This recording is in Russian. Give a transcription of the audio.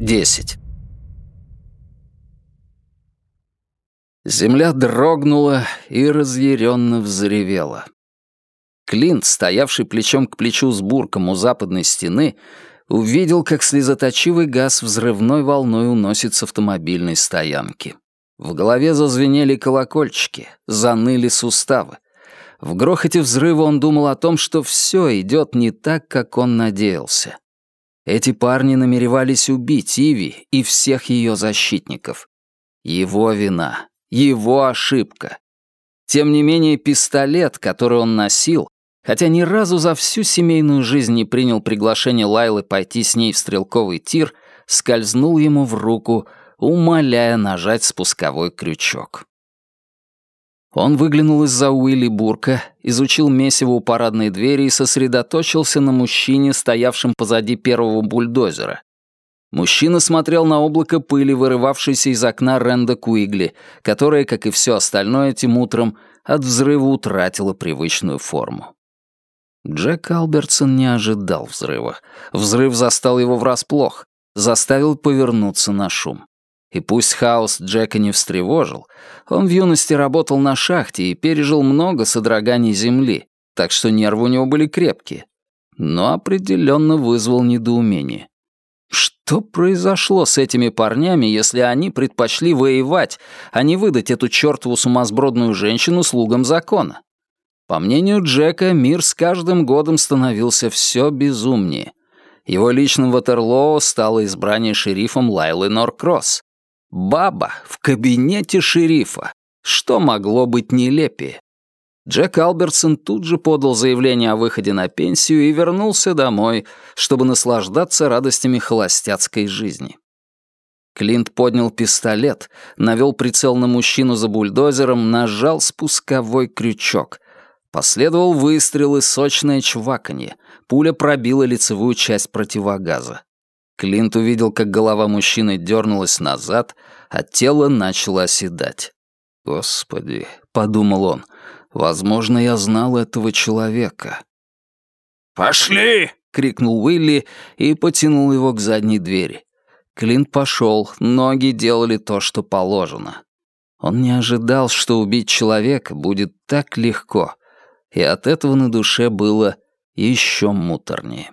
10. Земля дрогнула и разъяренно взревела. Клинт, стоявший плечом к плечу с бурком у западной стены, увидел, как слезоточивый газ взрывной волной уносит с автомобильной стоянки. В голове зазвенели колокольчики, заныли суставы. В грохоте взрыва он думал о том, что все идет не так, как он надеялся. Эти парни намеревались убить Иви и всех ее защитников. Его вина, его ошибка. Тем не менее, пистолет, который он носил, хотя ни разу за всю семейную жизнь не принял приглашение Лайлы пойти с ней в стрелковый тир, скользнул ему в руку, умоляя нажать спусковой крючок. Он выглянул из-за Уилли Бурка, изучил месиво у парадной двери и сосредоточился на мужчине, стоявшем позади первого бульдозера. Мужчина смотрел на облако пыли, вырывавшееся из окна Ренда Куигли, которое, как и все остальное этим утром, от взрыва утратило привычную форму. Джек Албертсон не ожидал взрыва. Взрыв застал его врасплох, заставил повернуться на шум. И пусть хаос Джека не встревожил, он в юности работал на шахте и пережил много содроганий земли, так что нервы у него были крепкие. Но определенно вызвал недоумение. Что произошло с этими парнями, если они предпочли воевать, а не выдать эту чертову сумасбродную женщину слугам закона? По мнению Джека, мир с каждым годом становился все безумнее. Его личным Ватерлоо стало избрание шерифом Лайлы Норкросс. Баба в кабинете шерифа. Что могло быть нелепее? Джек Албертсон тут же подал заявление о выходе на пенсию и вернулся домой, чтобы наслаждаться радостями холостяцкой жизни. Клинт поднял пистолет, навел прицел на мужчину за бульдозером, нажал спусковой крючок. Последовал выстрел и сочное чваканье. Пуля пробила лицевую часть противогаза. Клинт увидел, как голова мужчины дернулась назад, а тело начало оседать. «Господи», — подумал он, — «возможно, я знал этого человека». «Пошли!» — крикнул Уилли и потянул его к задней двери. Клинт пошел, ноги делали то, что положено. Он не ожидал, что убить человека будет так легко, и от этого на душе было еще муторнее.